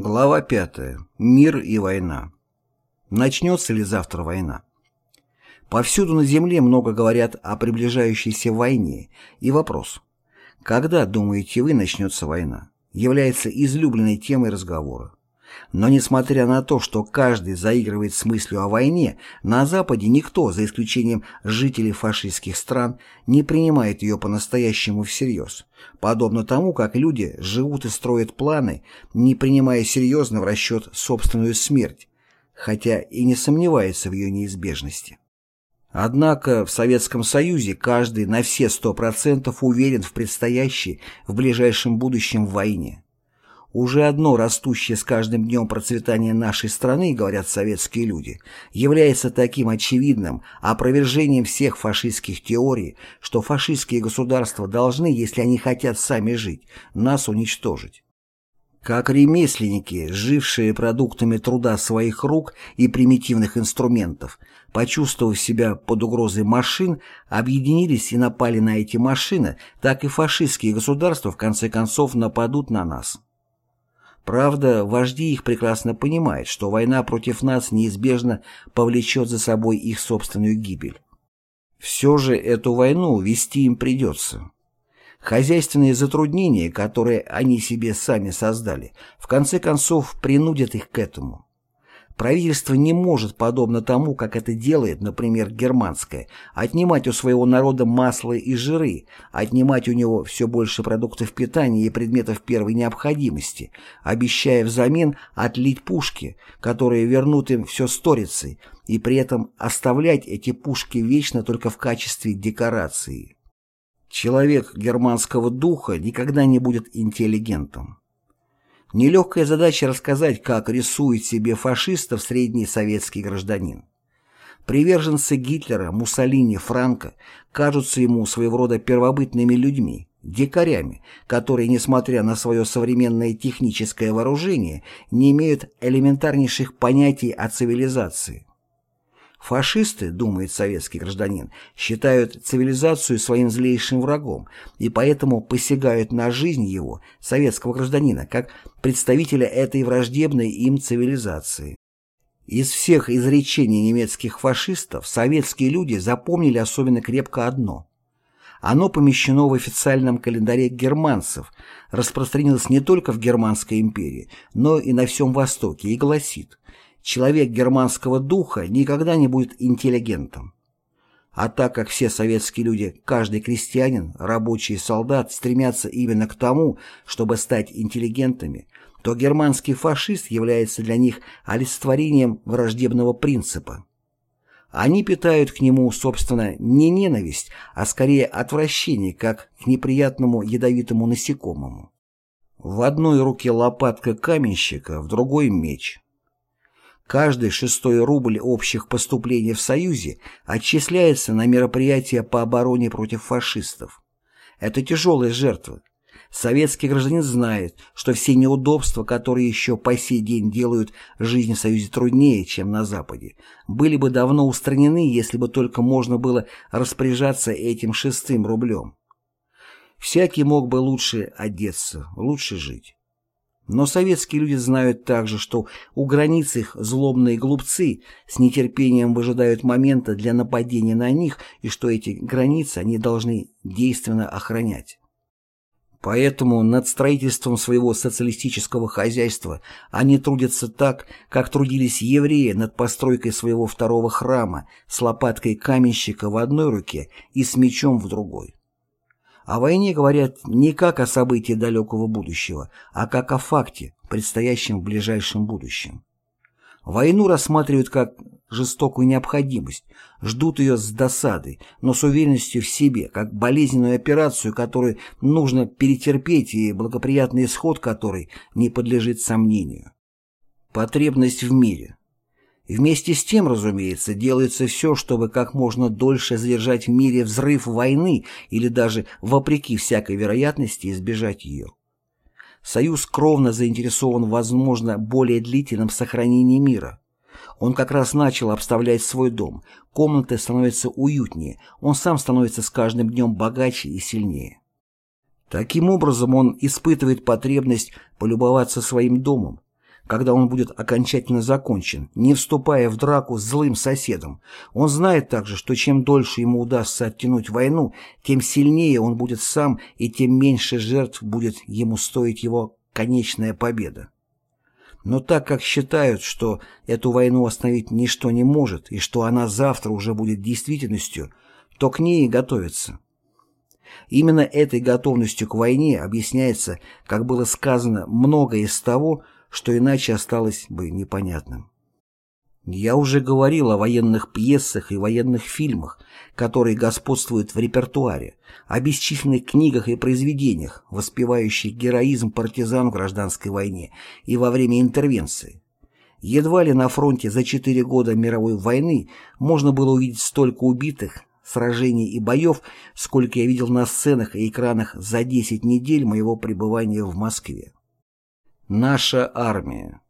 Глава 5. Мир и война. Начнется ли завтра война? Повсюду на Земле много говорят о приближающейся войне, и вопрос, когда, думаете вы, начнется война, является излюбленной темой разговора. Но несмотря на то, что каждый заигрывает с мыслью о войне, на Западе никто, за исключением жителей фашистских стран, не принимает ее по-настоящему всерьез, подобно тому, как люди живут и строят планы, не принимая серьезно в расчет собственную смерть, хотя и не сомневается в ее неизбежности. Однако в Советском Союзе каждый на все 100% уверен в предстоящей в ближайшем будущем войне. Уже одно растущее с каждым днем процветание нашей страны, говорят советские люди, является таким очевидным опровержением всех фашистских теорий, что фашистские государства должны, если они хотят сами жить, нас уничтожить. Как ремесленники, жившие продуктами труда своих рук и примитивных инструментов, почувствовав себя под угрозой машин, объединились и напали на эти машины, так и фашистские государства в конце концов нападут на нас. Правда, вожди их прекрасно понимают, что война против нас неизбежно повлечет за собой их собственную гибель. Все же эту войну вести им придется. Хозяйственные затруднения, которые они себе сами создали, в конце концов принудят их к этому. Правительство не может, подобно тому, как это делает, например, германское, отнимать у своего народа масло и жиры, отнимать у него все больше продуктов питания и предметов первой необходимости, обещая взамен отлить пушки, которые вернут им все сторицей, и при этом оставлять эти пушки вечно только в качестве декорации. Человек германского духа никогда не будет интеллигентом. Нелегкая задача рассказать, как рисует себе фашистов средний советский гражданин. Приверженцы Гитлера, Муссолини, Франко кажутся ему своего рода первобытными людьми, дикарями, которые, несмотря на свое современное техническое вооружение, не имеют элементарнейших понятий о цивилизации. Фашисты, думает советский гражданин, считают цивилизацию своим злейшим врагом и поэтому посягают на жизнь его, советского гражданина, как представителя этой враждебной им цивилизации. Из всех изречений немецких фашистов советские люди запомнили особенно крепко одно. Оно помещено в официальном календаре германцев, распространилось не только в Германской империи, но и на всем Востоке и гласит – человек германского духа никогда не будет интеллигентом. А так как все советские люди, каждый крестьянин, рабочий и солдат стремятся именно к тому, чтобы стать интеллигентами, то германский фашист является для них олицетворением враждебного принципа. Они питают к нему, собственно, не ненависть, а скорее отвращение, как к неприятному ядовитому насекомому. В одной руке лопатка каменщика, в другой меч – Каждый шестой рубль общих поступлений в Союзе отчисляется на мероприятия по обороне против фашистов. Это тяжелая жертва. Советский гражданин знает, что все неудобства, которые еще по сей день делают жизнь в Союзе труднее, чем на Западе, были бы давно устранены, если бы только можно было распоряжаться этим шестым рублем. Всякий мог бы лучше одеться, лучше жить. Но советские люди знают также, что у границ их злобные глупцы с нетерпением выжидают момента для нападения на них и что эти границы они должны действенно охранять. Поэтому над строительством своего социалистического хозяйства они трудятся так, как трудились евреи над постройкой своего второго храма с лопаткой каменщика в одной руке и с мечом в другой. О войне говорят не как о событии далекого будущего, а как о факте, предстоящем в ближайшем будущем. Войну рассматривают как жестокую необходимость, ждут ее с досадой, но с уверенностью в себе, как болезненную операцию, которую нужно перетерпеть и благоприятный исход которой не подлежит сомнению. Потребность в мире. Вместе с тем, разумеется, делается все, чтобы как можно дольше задержать в мире взрыв войны или даже, вопреки всякой вероятности, избежать ее. Союз кровно заинтересован, возможно, более длительном сохранении мира. Он как раз начал обставлять свой дом, комнаты становятся уютнее, он сам становится с каждым днем богаче и сильнее. Таким образом он испытывает потребность полюбоваться своим домом, когда он будет окончательно закончен, не вступая в драку с злым соседом. Он знает также, что чем дольше ему удастся оттянуть войну, тем сильнее он будет сам и тем меньше жертв будет ему стоить его конечная победа. Но так как считают, что эту войну остановить ничто не может и что она завтра уже будет действительностью, то к ней и готовятся. Именно этой готовностью к войне объясняется, как было сказано, многое из того, что что иначе осталось бы непонятным. Я уже говорил о военных пьесах и военных фильмах, которые господствуют в репертуаре, о бесчисленных книгах и произведениях, воспевающих героизм партизан в гражданской войне и во время интервенции. Едва ли на фронте за четыре года мировой войны можно было увидеть столько убитых, сражений и боев, сколько я видел на сценах и экранах за 10 недель моего пребывания в Москве. Наша армия.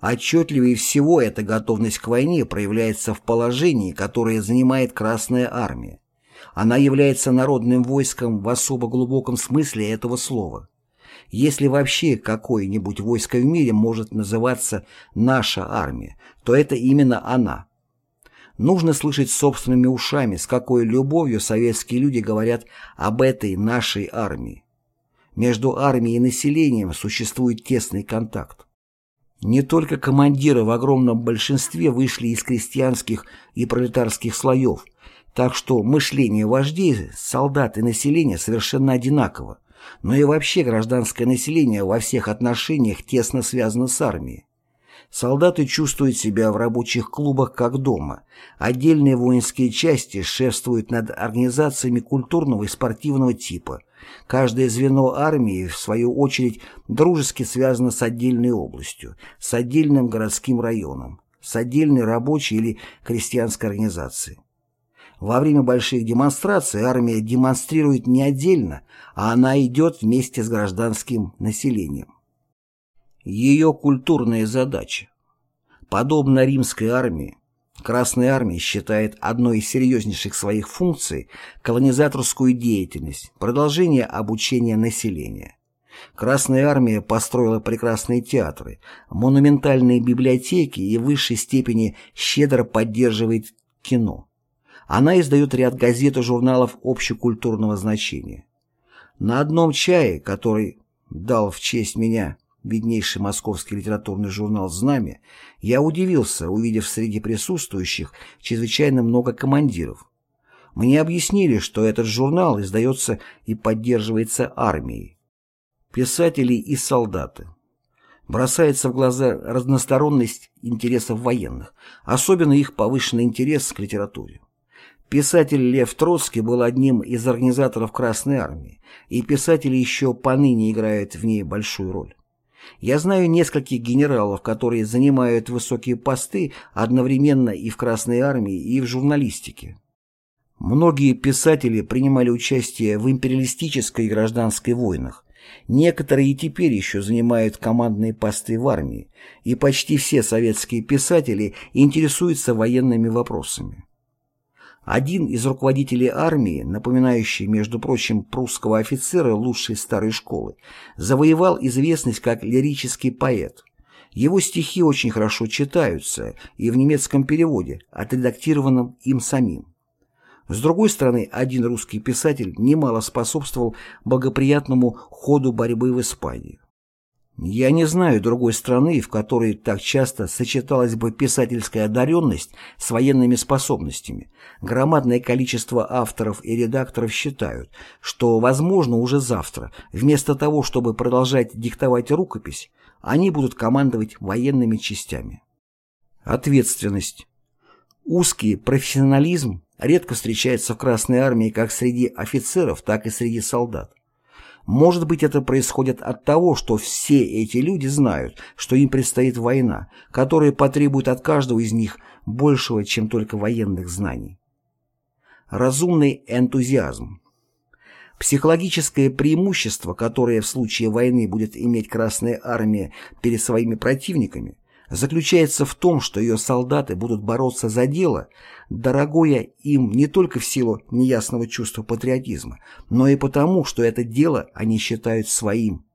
Отчетливее всего эта готовность к войне проявляется в положении, которое занимает Красная армия. Она является народным войском в особо глубоком смысле этого слова. Если вообще какое-нибудь войско в мире может называться «наша армия», то это именно она. Нужно слышать собственными ушами, с какой любовью советские люди говорят об этой нашей армии между армией и населением существует тесный контакт. Не только командиры в огромном большинстве вышли из крестьянских и пролетарских слоев, так что мышление вождей, солдат и населения совершенно одинаково, но и вообще гражданское население во всех отношениях тесно связано с армией. Солдаты чувствуют себя в рабочих клубах как дома. Отдельные воинские части шефствуют над организациями культурного и спортивного типа. Каждое звено армии, в свою очередь, дружески связано с отдельной областью, с отдельным городским районом, с отдельной рабочей или крестьянской организацией. Во время больших демонстраций армия демонстрирует не отдельно, а она идет вместе с гражданским населением ее культурные задачи. Подобно римской армии, Красная армия считает одной из серьезнейших своих функций колонизаторскую деятельность, продолжение обучения населения. Красная армия построила прекрасные театры, монументальные библиотеки и в высшей степени щедро поддерживает кино. Она издает ряд газет и журналов общекультурного значения. На одном чае, который дал в честь меня виднейший московский литературный журнал «Знамя», я удивился, увидев среди присутствующих чрезвычайно много командиров. Мне объяснили, что этот журнал издается и поддерживается армией. Писатели и солдаты. Бросается в глаза разносторонность интересов военных, особенно их повышенный интерес к литературе. Писатель Лев Троцкий был одним из организаторов Красной Армии, и писатели еще поныне играют в ней большую роль. Я знаю нескольких генералов, которые занимают высокие посты одновременно и в Красной армии, и в журналистике. Многие писатели принимали участие в империалистической и гражданской войнах. Некоторые и теперь еще занимают командные посты в армии, и почти все советские писатели интересуются военными вопросами. Один из руководителей армии, напоминающий, между прочим, прусского офицера лучшей старой школы, завоевал известность как лирический поэт. Его стихи очень хорошо читаются и в немецком переводе, отредактированном им самим. С другой стороны, один русский писатель немало способствовал благоприятному ходу борьбы в Испании. Я не знаю другой страны, в которой так часто сочеталась бы писательская одаренность с военными способностями. Громадное количество авторов и редакторов считают, что, возможно, уже завтра, вместо того, чтобы продолжать диктовать рукопись, они будут командовать военными частями. Ответственность. Узкий профессионализм редко встречается в Красной Армии как среди офицеров, так и среди солдат. Может быть, это происходит от того, что все эти люди знают, что им предстоит война, которая потребует от каждого из них большего, чем только военных знаний. Разумный энтузиазм. Психологическое преимущество, которое в случае войны будет иметь Красная Армия перед своими противниками, заключается в том, что ее солдаты будут бороться за дело, дорогое им не только в силу неясного чувства патриотизма, но и потому, что это дело они считают своим.